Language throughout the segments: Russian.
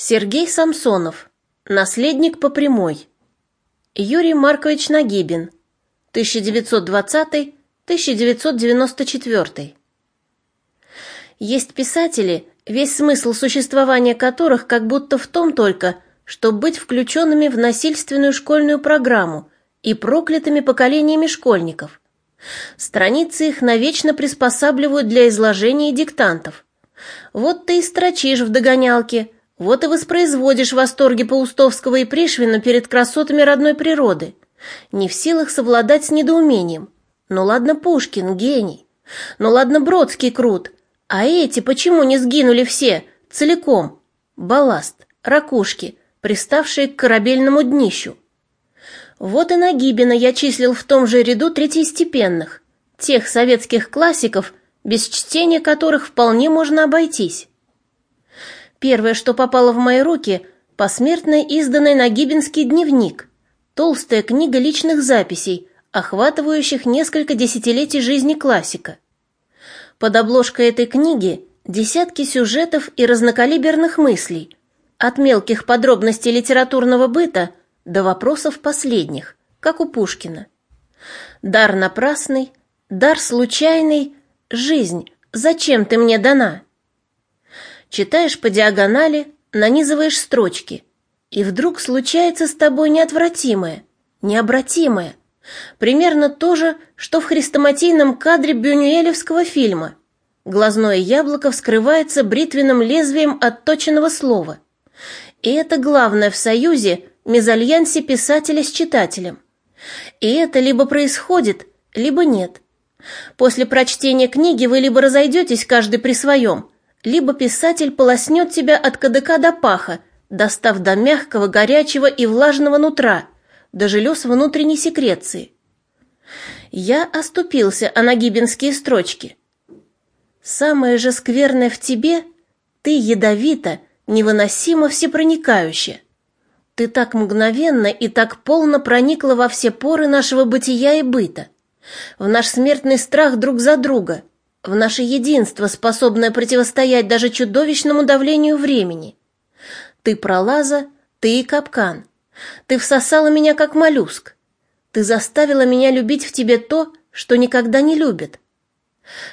Сергей Самсонов. Наследник по прямой. Юрий Маркович Нагибин. 1920-1994. Есть писатели, весь смысл существования которых как будто в том только, чтобы быть включенными в насильственную школьную программу и проклятыми поколениями школьников. Страницы их навечно приспосабливают для изложения диктантов. Вот ты и строчишь в догонялке – вот и воспроизводишь восторги Паустовского и Пришвина перед красотами родной природы. Не в силах совладать с недоумением. Ну ладно Пушкин, гений. Ну ладно Бродский крут. А эти почему не сгинули все, целиком? Балласт, ракушки, приставшие к корабельному днищу. Вот и Нагибина я числил в том же ряду третьестепенных, тех советских классиков, без чтения которых вполне можно обойтись. Первое, что попало в мои руки, посмертно изданный Нагибинский дневник, толстая книга личных записей, охватывающих несколько десятилетий жизни классика. Под обложкой этой книги десятки сюжетов и разнокалиберных мыслей, от мелких подробностей литературного быта до вопросов последних, как у Пушкина. Дар напрасный, дар случайный, жизнь, зачем ты мне дана? Читаешь по диагонали, нанизываешь строчки, и вдруг случается с тобой неотвратимое, необратимое. Примерно то же, что в хрестоматийном кадре бюнюэлевского фильма. Глазное яблоко вскрывается бритвенным лезвием отточенного слова. И это главное в союзе, мезальянсе писателя с читателем. И это либо происходит, либо нет. После прочтения книги вы либо разойдетесь каждый при своем – либо писатель полоснет тебя от кадыка до паха, достав до мягкого, горячего и влажного нутра, до желез внутренней секреции. Я оступился о нагибинские строчки. Самое же скверное в тебе — ты ядовито, невыносимо всепроникающе. Ты так мгновенно и так полно проникла во все поры нашего бытия и быта, в наш смертный страх друг за друга — в наше единство, способное противостоять даже чудовищному давлению времени. Ты пролаза, ты и капкан. Ты всосала меня, как моллюск. Ты заставила меня любить в тебе то, что никогда не любит.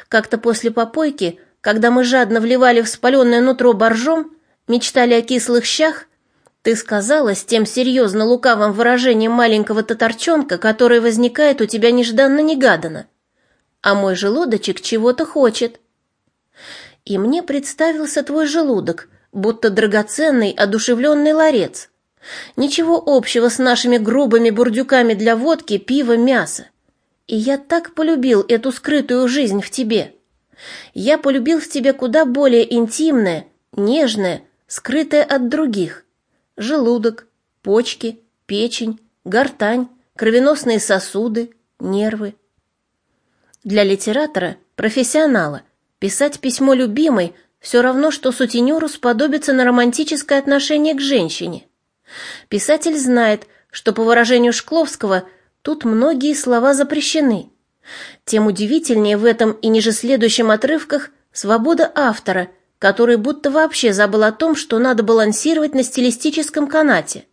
Как-то после попойки, когда мы жадно вливали в спаленное нутро боржом, мечтали о кислых щах, ты сказала с тем серьезно лукавым выражением маленького татарчонка, которое возникает у тебя нежданно-негаданно а мой желудочек чего-то хочет. И мне представился твой желудок, будто драгоценный, одушевленный ларец. Ничего общего с нашими грубыми бурдюками для водки, пива, мяса. И я так полюбил эту скрытую жизнь в тебе. Я полюбил в тебе куда более интимное, нежное, скрытое от других. Желудок, почки, печень, гортань, кровеносные сосуды, нервы. Для литератора, профессионала, писать письмо любимой все равно, что сутенеру сподобиться на романтическое отношение к женщине. Писатель знает, что, по выражению Шкловского, тут многие слова запрещены. Тем удивительнее в этом и ниже следующем отрывках свобода автора, который будто вообще забыл о том, что надо балансировать на стилистическом канате.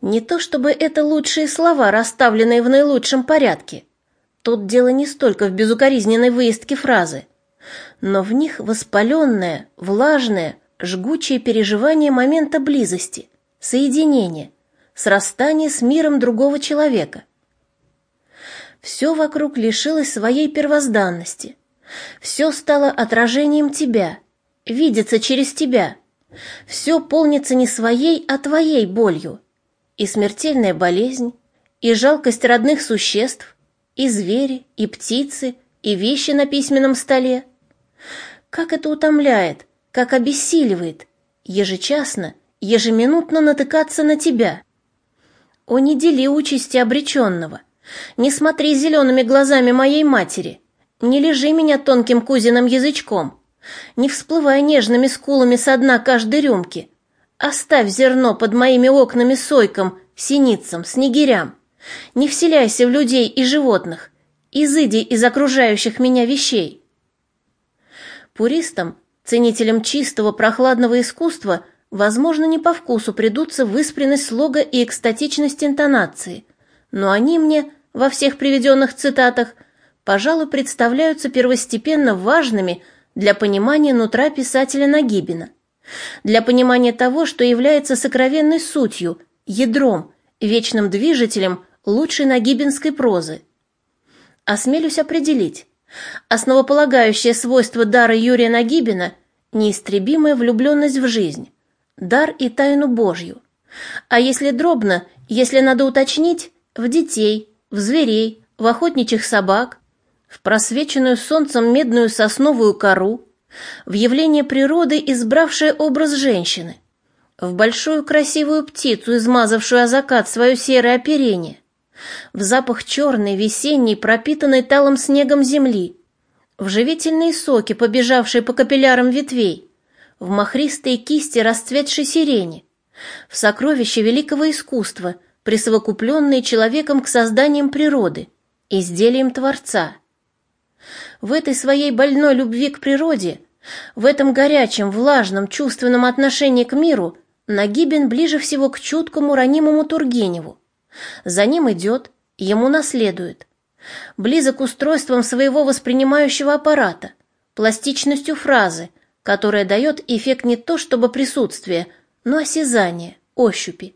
Не то чтобы это лучшие слова, расставленные в наилучшем порядке – Тут дело не столько в безукоризненной выездке фразы, но в них воспаленное, влажное, жгучее переживание момента близости, соединения, срастания с миром другого человека. Все вокруг лишилось своей первозданности. Все стало отражением тебя, видится через тебя. Все полнится не своей, а твоей болью. И смертельная болезнь, и жалкость родных существ, и звери, и птицы, и вещи на письменном столе. Как это утомляет, как обессиливает, ежечасно, ежеминутно натыкаться на тебя. О, не дели участи обреченного, не смотри зелеными глазами моей матери, не лежи меня тонким кузиным язычком, не всплывай нежными скулами со дна каждой рюмки, оставь зерно под моими окнами сойкам, синицам, снегирям. Не вселяйся в людей и животных, изыди из окружающих меня вещей. Пуристам, ценителям чистого прохладного искусства, возможно, не по вкусу придутся выспренность слога и экстатичность интонации, но они мне, во всех приведенных цитатах, пожалуй, представляются первостепенно важными для понимания нутра писателя Нагибина, для понимания того, что является сокровенной сутью, ядром, вечным движителем лучшей нагибинской прозы. Осмелюсь определить, основополагающее свойство дара Юрия Нагибина – неистребимая влюбленность в жизнь, дар и тайну Божью. А если дробно, если надо уточнить, в детей, в зверей, в охотничьих собак, в просвеченную солнцем медную сосновую кору, в явление природы, избравшее образ женщины, в большую красивую птицу, измазавшую о закат свое серое оперение, в запах черной, весенней, пропитанной талым снегом земли, в живительные соки, побежавшие по капиллярам ветвей, в махристые кисти расцветшей сирени, в сокровища великого искусства, присовокупленные человеком к созданиям природы, изделием Творца. В этой своей больной любви к природе, в этом горячем, влажном, чувственном отношении к миру Нагибин ближе всего к чуткому, ранимому Тургеневу. За ним идет, ему наследует. Близок устройством своего воспринимающего аппарата, пластичностью фразы, которая дает эффект не то чтобы присутствия, но осязания, ощупи.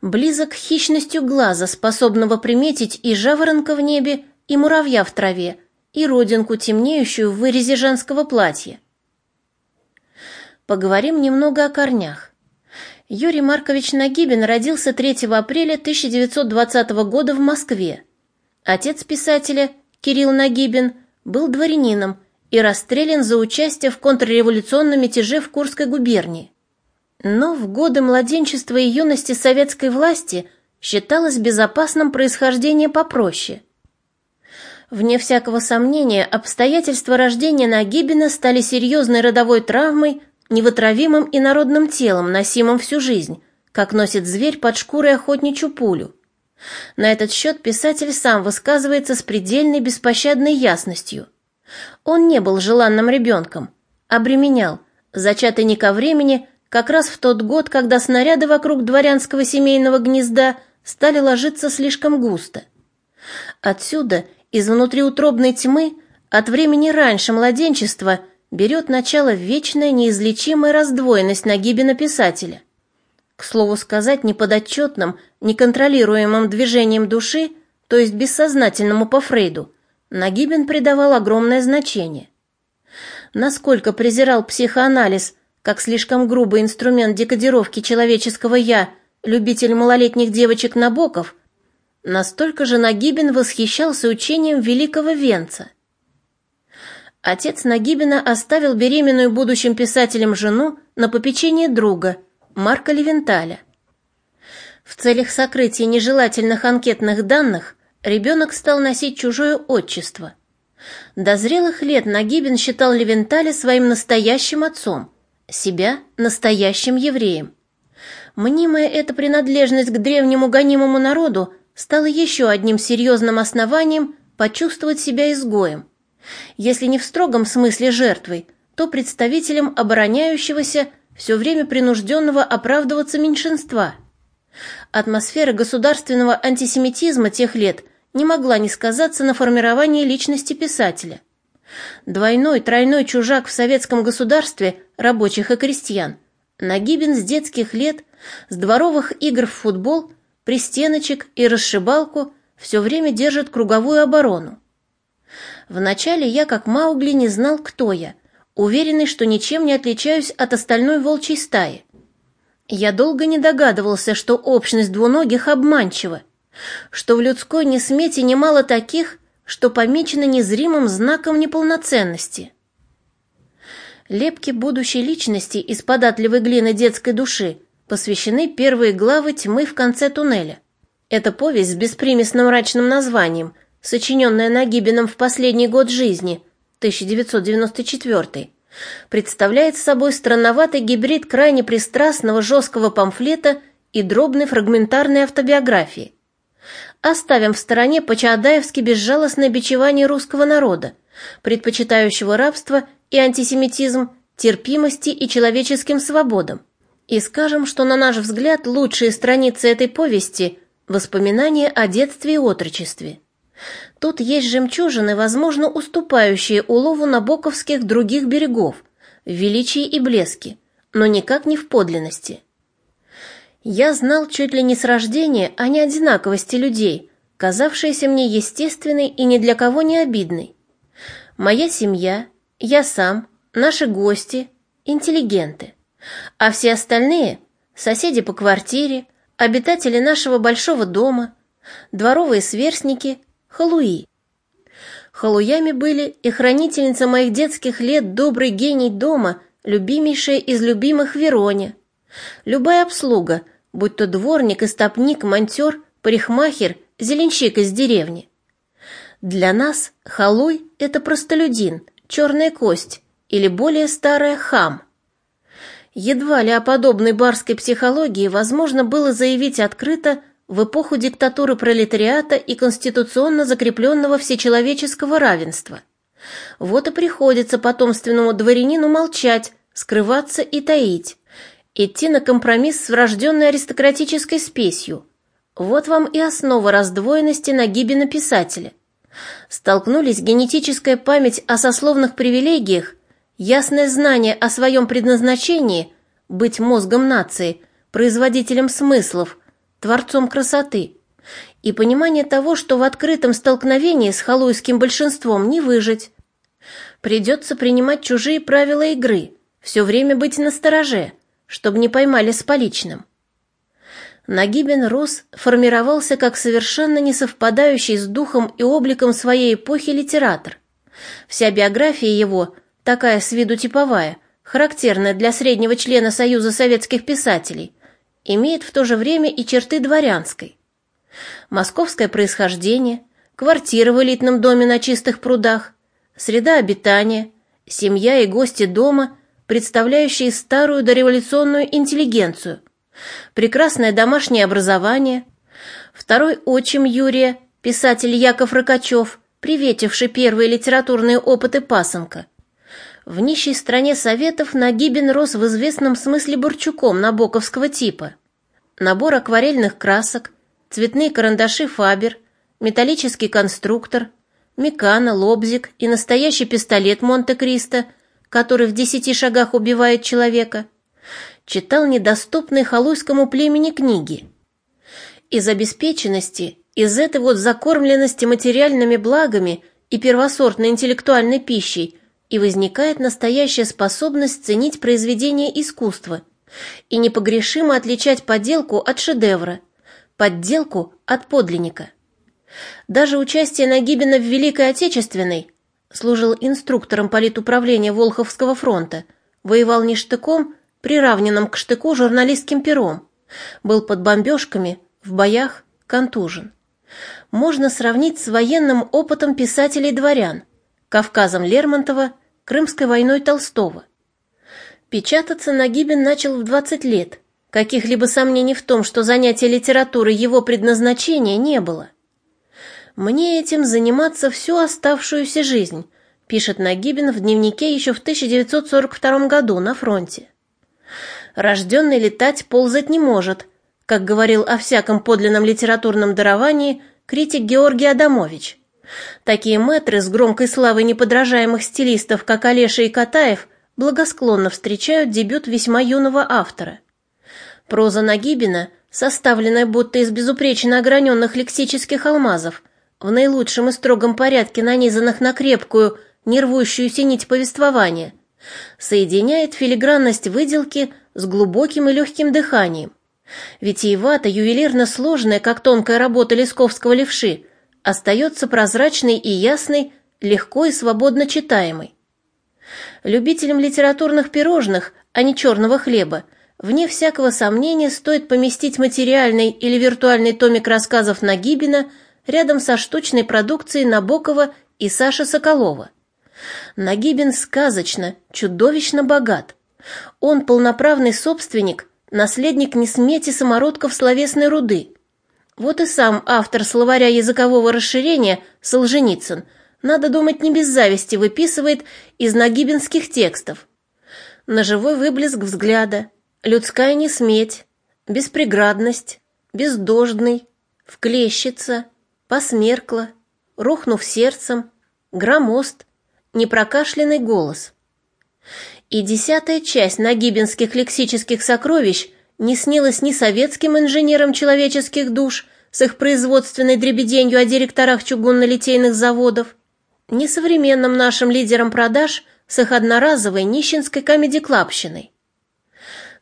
Близок хищностью глаза, способного приметить и жаворонка в небе, и муравья в траве, и родинку, темнеющую в вырезе женского платья. Поговорим немного о корнях. Юрий Маркович Нагибин родился 3 апреля 1920 года в Москве. Отец писателя, Кирилл Нагибин, был дворянином и расстрелян за участие в контрреволюционном мятеже в Курской губернии. Но в годы младенчества и юности советской власти считалось безопасным происхождение попроще. Вне всякого сомнения, обстоятельства рождения Нагибина стали серьезной родовой травмой, невытравимым и народным телом, носимым всю жизнь, как носит зверь под шкурой охотничью пулю. На этот счет писатель сам высказывается с предельной беспощадной ясностью. Он не был желанным ребенком, обременял, зачатый не ко времени, как раз в тот год, когда снаряды вокруг дворянского семейного гнезда стали ложиться слишком густо. Отсюда, из внутриутробной тьмы, от времени раньше младенчества, берет начало вечная неизлечимая раздвоенность Нагибина писателя. К слову сказать, неподотчетным, неконтролируемым движением души, то есть бессознательному по Фрейду, Нагибин придавал огромное значение. Насколько презирал психоанализ как слишком грубый инструмент декодировки человеческого «я», любитель малолетних девочек Набоков, настолько же Нагибин восхищался учением великого Венца. Отец Нагибина оставил беременную будущим писателем жену на попечение друга, Марка Левенталя. В целях сокрытия нежелательных анкетных данных ребенок стал носить чужое отчество. До зрелых лет Нагибин считал Левенталя своим настоящим отцом – себя настоящим евреем. Мнимая эта принадлежность к древнему гонимому народу стала еще одним серьезным основанием почувствовать себя изгоем. Если не в строгом смысле жертвой, то представителем обороняющегося, все время принужденного оправдываться меньшинства. Атмосфера государственного антисемитизма тех лет не могла не сказаться на формировании личности писателя. Двойной, тройной чужак в советском государстве рабочих и крестьян. Нагибин с детских лет, с дворовых игр в футбол, пристеночек и расшибалку все время держит круговую оборону. Вначале я, как Маугли, не знал, кто я, уверенный, что ничем не отличаюсь от остальной волчьей стаи. Я долго не догадывался, что общность двуногих обманчива, что в людской несмете немало таких, что помечено незримым знаком неполноценности. Лепки будущей личности из податливой глины детской души посвящены первые главы «Тьмы в конце туннеля». Это повесть с беспримесным мрачным названием, сочиненная Нагибиным в последний год жизни, 1994 представляет собой странноватый гибрид крайне пристрастного жесткого памфлета и дробной фрагментарной автобиографии. Оставим в стороне по-чаадаевски безжалостное бичевание русского народа, предпочитающего рабство и антисемитизм терпимости и человеческим свободам. И скажем, что, на наш взгляд, лучшие страницы этой повести – воспоминания о детстве и отрочестве. Тут есть жемчужины, возможно, уступающие улову набоковских других берегов, в величии и блеске, но никак не в подлинности. Я знал чуть ли не с рождения о неодинаковости людей, казавшейся мне естественной и ни для кого не обидной. Моя семья, я сам, наши гости, интеллигенты. А все остальные – соседи по квартире, обитатели нашего большого дома, дворовые сверстники, халуи. Халуями были и хранительница моих детских лет добрый гений дома, любимейшая из любимых Вероня. Любая обслуга, будь то дворник, истопник, монтер, парикмахер, зеленщик из деревни. Для нас халуй – это простолюдин, черная кость или более старая хам. Едва ли о подобной барской психологии возможно было заявить открыто в эпоху диктатуры пролетариата и конституционно закрепленного всечеловеческого равенства. Вот и приходится потомственному дворянину молчать, скрываться и таить, идти на компромисс с врожденной аристократической спесью. Вот вам и основа раздвоенности Нагибина писателя. Столкнулись генетическая память о сословных привилегиях, ясное знание о своем предназначении – быть мозгом нации, производителем смыслов, творцом красоты, и понимание того, что в открытом столкновении с халуйским большинством не выжить. Придется принимать чужие правила игры, все время быть настороже, чтобы не поймали с поличным. Нагибин рос, формировался как совершенно не совпадающий с духом и обликом своей эпохи литератор. Вся биография его, такая с виду типовая, характерная для среднего члена Союза советских писателей, имеет в то же время и черты дворянской. Московское происхождение, квартира в элитном доме на чистых прудах, среда обитания, семья и гости дома, представляющие старую дореволюционную интеллигенцию – прекрасное домашнее образование, второй отчим Юрия, писатель Яков Рокачев, приветивший первые литературные опыты пасынка. В нищей стране Советов Нагибин рос в известном смысле борчуком набоковского типа. Набор акварельных красок, цветные карандаши Фабер, металлический конструктор, Микана, Лобзик и настоящий пистолет Монте-Кристо, который в десяти шагах убивает человека – читал недоступные халуйскому племени книги. Из обеспеченности, из этой вот закормленности материальными благами и первосортной интеллектуальной пищей и возникает настоящая способность ценить произведение искусства и непогрешимо отличать подделку от шедевра, подделку от подлинника. Даже участие Нагибина в Великой Отечественной служил инструктором политуправления Волховского фронта, воевал не штыком, приравненном к штыку журналистским пером, был под бомбежками, в боях, контужен. Можно сравнить с военным опытом писателей-дворян, Кавказом Лермонтова, Крымской войной Толстого. Печататься Нагибин начал в 20 лет. Каких-либо сомнений в том, что занятие литературой его предназначения не было. «Мне этим заниматься всю оставшуюся жизнь», пишет Нагибин в дневнике еще в 1942 году на фронте. Рожденный летать ползать не может, как говорил о всяком подлинном литературном даровании критик Георгий Адамович. Такие мэтры с громкой славой неподражаемых стилистов, как Олеша и Катаев, благосклонно встречают дебют весьма юного автора. Проза Нагибина, составленная будто из безупречно ограненных лексических алмазов, в наилучшем и строгом порядке нанизанных на крепкую, нервущуюся нить повествования, соединяет филигранность выделки с глубоким и легким дыханием. Витиевато, ювелирно сложная, как тонкая работа лесковского левши, остается прозрачной и ясной, легко и свободно читаемой. Любителям литературных пирожных, а не черного хлеба, вне всякого сомнения стоит поместить материальный или виртуальный томик рассказов Нагибина рядом со штучной продукцией Набокова и Саши Соколова. Нагибин сказочно, чудовищно богат. Он полноправный собственник, наследник несмети самородков словесной руды. Вот и сам автор словаря языкового расширения Солженицын, надо думать, не без зависти выписывает из нагибинских текстов. На живой выблеск взгляда, людская несметь, беспреградность, бездождный, вклещица, посмеркла, рухнув сердцем, громост, непрокашленный голос. И десятая часть нагибинских лексических сокровищ не снилась ни советским инженерам человеческих душ с их производственной дребеденью о директорах чугунно-литейных заводов, ни современным нашим лидерам продаж с их одноразовой нищенской комедий-клабщиной.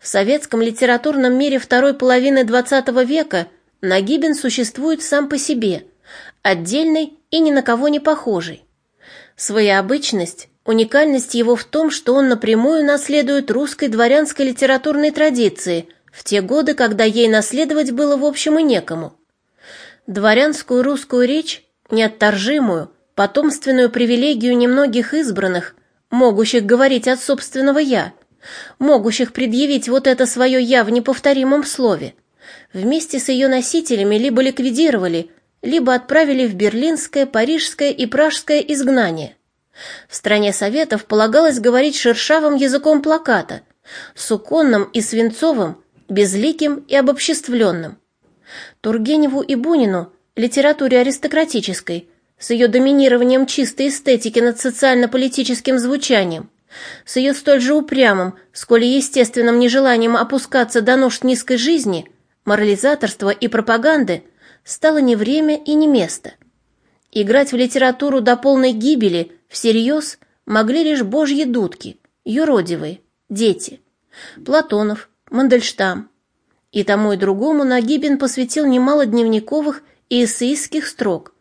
В советском литературном мире второй половины XX века Нагибин существует сам по себе, отдельный и ни на кого не похожий. Своя обычность, уникальность его в том, что он напрямую наследует русской дворянской литературной традиции в те годы, когда ей наследовать было в общем и некому. Дворянскую русскую речь, неотторжимую, потомственную привилегию немногих избранных, могущих говорить от собственного «я», могущих предъявить вот это свое «я» в неповторимом слове, вместе с ее носителями либо ликвидировали, либо отправили в берлинское, парижское и пражское изгнание. В стране Советов полагалось говорить шершавым языком плаката, суконным и свинцовым, безликим и обобществленным. Тургеневу и Бунину, литературе аристократической, с ее доминированием чистой эстетики над социально-политическим звучанием, с ее столь же упрямым, сколь и естественным нежеланием опускаться до нужд низкой жизни, морализаторства и пропаганды – стало не время и не место. Играть в литературу до полной гибели всерьез могли лишь божьи дудки, юродивые, дети, Платонов, Мандельштам. И тому и другому Нагибин посвятил немало дневниковых и эссеистских строк.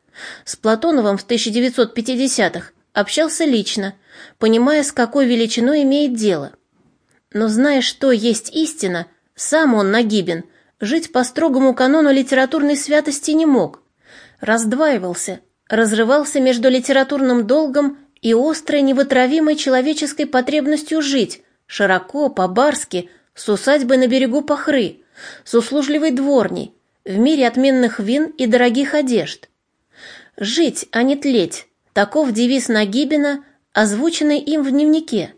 С Платоновым в 1950-х общался лично, понимая, с какой величиной имеет дело. Но зная, что есть истина, сам он, Нагибин, жить по строгому канону литературной святости не мог. Раздваивался, разрывался между литературным долгом и острой невытравимой человеческой потребностью жить, широко, по-барски, с усадьбой на берегу Пахры, с услужливой дворней, в мире отменных вин и дорогих одежд. «Жить, а не тлеть» — таков девиз Нагибина, озвученный им в дневнике.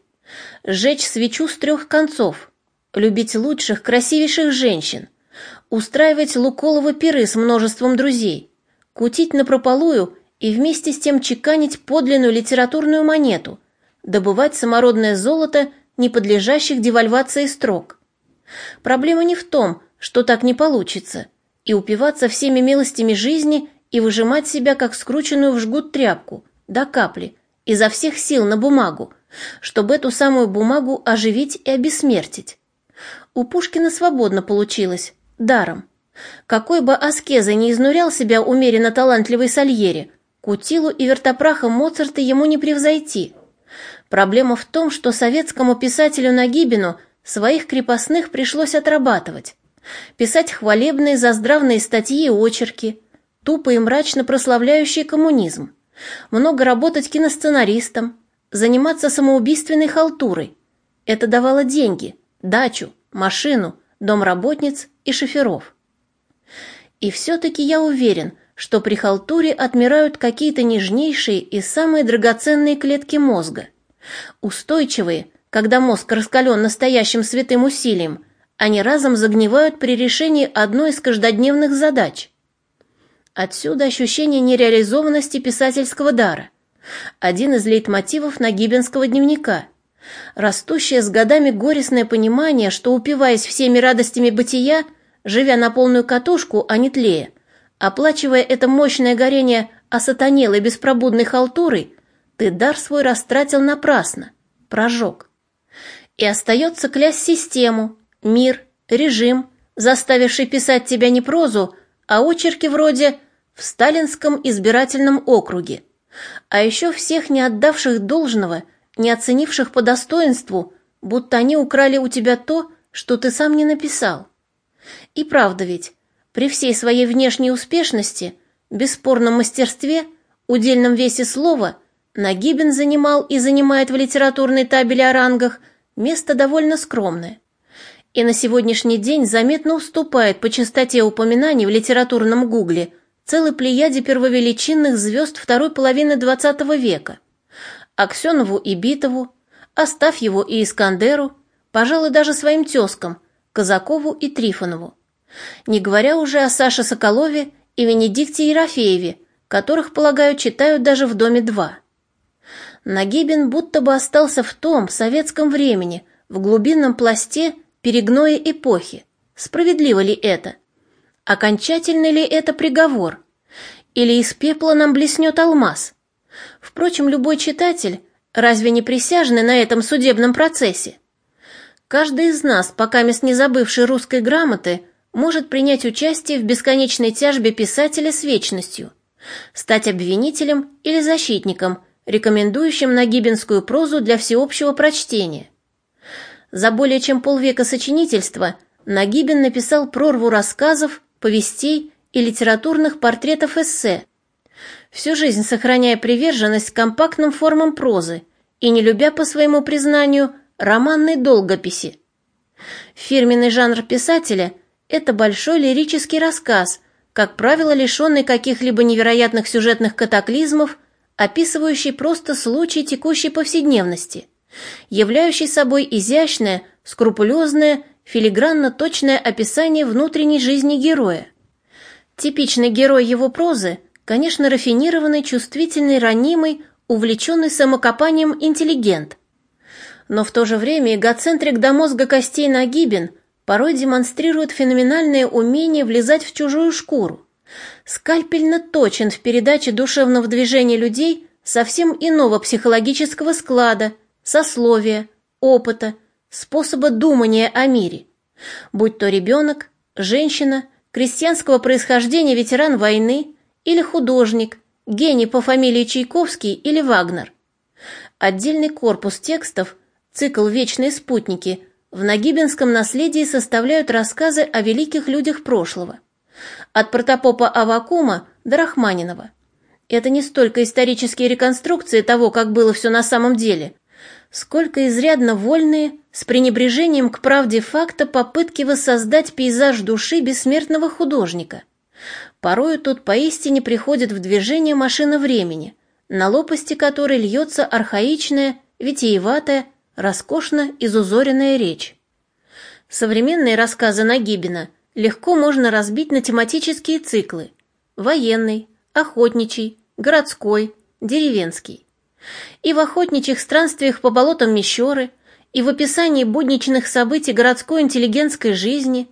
«Жечь свечу с трех концов», любить лучших, красивейших женщин, устраивать Луколова пиры с множеством друзей, кутить напропалую и вместе с тем чеканить подлинную литературную монету, добывать самородное золото, не подлежащих девальвации строк. Проблема не в том, что так не получится, и упиваться всеми милостями жизни и выжимать себя, как скрученную в жгут тряпку, до капли, изо всех сил на бумагу, чтобы эту самую бумагу оживить и обессмертить. У Пушкина свободно получилось, даром. Какой бы аскезой не изнурял себя умеренно талантливый Сальери, Кутилу и вертопрахом Моцарта ему не превзойти. Проблема в том, что советскому писателю Нагибину своих крепостных пришлось отрабатывать. Писать хвалебные заздравные статьи и очерки, тупо и мрачно прославляющие коммунизм. Много работать киносценаристом, заниматься самоубийственной халтурой. Это давало деньги, дачу, машину, домработниц и шоферов. И все-таки я уверен, что при халтуре отмирают какие-то нежнейшие и самые драгоценные клетки мозга. Устойчивые, когда мозг раскален настоящим святым усилием, они разом загнивают при решении одной из каждодневных задач. Отсюда ощущение нереализованности писательского дара. Один из лейтмотивов Нагибинского дневника – Растущее с годами горестное понимание, что, упиваясь всеми радостями бытия, живя на полную катушку, а не тлея, оплачивая это мощное горение осатанелой беспробудной халтурой, ты дар свой растратил напрасно, прожег. И остается клясть систему, мир, режим, заставивший писать тебя не прозу, а очерки вроде «в сталинском избирательном округе», а еще всех не отдавших должного – не оценивших по достоинству, будто они украли у тебя то, что ты сам не написал. И правда ведь, при всей своей внешней успешности, бесспорном мастерстве, удельном весе слова, Нагибин занимал и занимает в литературной табели о рангах место довольно скромное. И на сегодняшний день заметно уступает по частоте упоминаний в литературном гугле целой плеяде первовеличинных звезд второй половины XX века – Аксенову и Битову, Остафьеву и Искандеру, пожалуй, даже своим тезкам, Казакову и Трифонову. Не говоря уже о Саше Соколове и Венедикте Ерофееве, которых, полагаю, читают даже в «Доме-2». Нагибин будто бы остался в том советском времени, в глубинном пласте перегноя эпохи. Справедливо ли это? Окончательный ли это приговор? Или из пепла нам блеснет алмаз? Впрочем, любой читатель разве не присяжный на этом судебном процессе? Каждый из нас, пока мест не забывший русской грамоты, может принять участие в бесконечной тяжбе писателя с вечностью, стать обвинителем или защитником, рекомендующим нагибинскую прозу для всеобщего прочтения. За более чем полвека сочинительства Нагибин написал прорву рассказов, повестей и литературных портретов эссе, всю жизнь сохраняя приверженность компактным формам прозы и не любя по своему признанию романной долгописи. Фирменный жанр писателя – это большой лирический рассказ, как правило, лишенный каких-либо невероятных сюжетных катаклизмов, описывающий просто случай текущей повседневности, являющий собой изящное, скрупулезное, филигранно-точное описание внутренней жизни героя. Типичный герой его прозы, конечно, рафинированный, чувствительный, ранимый, увлеченный самокопанием интеллигент. Но в то же время эгоцентрик до мозга костей Нагибин порой демонстрирует феноменальное умение влезать в чужую шкуру. Скальпельно точен в передаче душевного движения людей совсем иного психологического склада, сословия, опыта, способа думания о мире. Будь то ребенок, женщина – крестьянского происхождения ветеран войны или художник, гений по фамилии Чайковский или Вагнер. Отдельный корпус текстов, цикл «Вечные спутники» в Нагибинском наследии составляют рассказы о великих людях прошлого. От протопопа Авакума до Рахманинова. Это не столько исторические реконструкции того, как было все на самом деле, сколько изрядно вольные, с пренебрежением к правде факта попытки воссоздать пейзаж души бессмертного художника. Порою тут поистине приходит в движение машина времени, на лопасти которой льется архаичная, витиеватая, роскошно изузоренная речь. Современные рассказы Нагибина легко можно разбить на тематические циклы – военный, охотничий, городской, деревенский. И в охотничьих странствиях по болотам Мещеры, и в описании будничных событий городской интеллигентской жизни,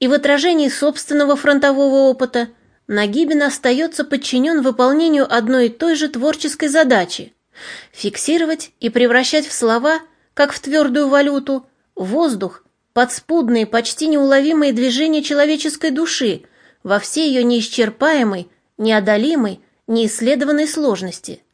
и в отражении собственного фронтового опыта Нагибин остается подчинен выполнению одной и той же творческой задачи – фиксировать и превращать в слова, как в твердую валюту, воздух, подспудные, почти неуловимые движения человеческой души во всей ее неисчерпаемой, неодолимой, неисследованной сложности –